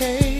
okay.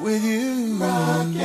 with you.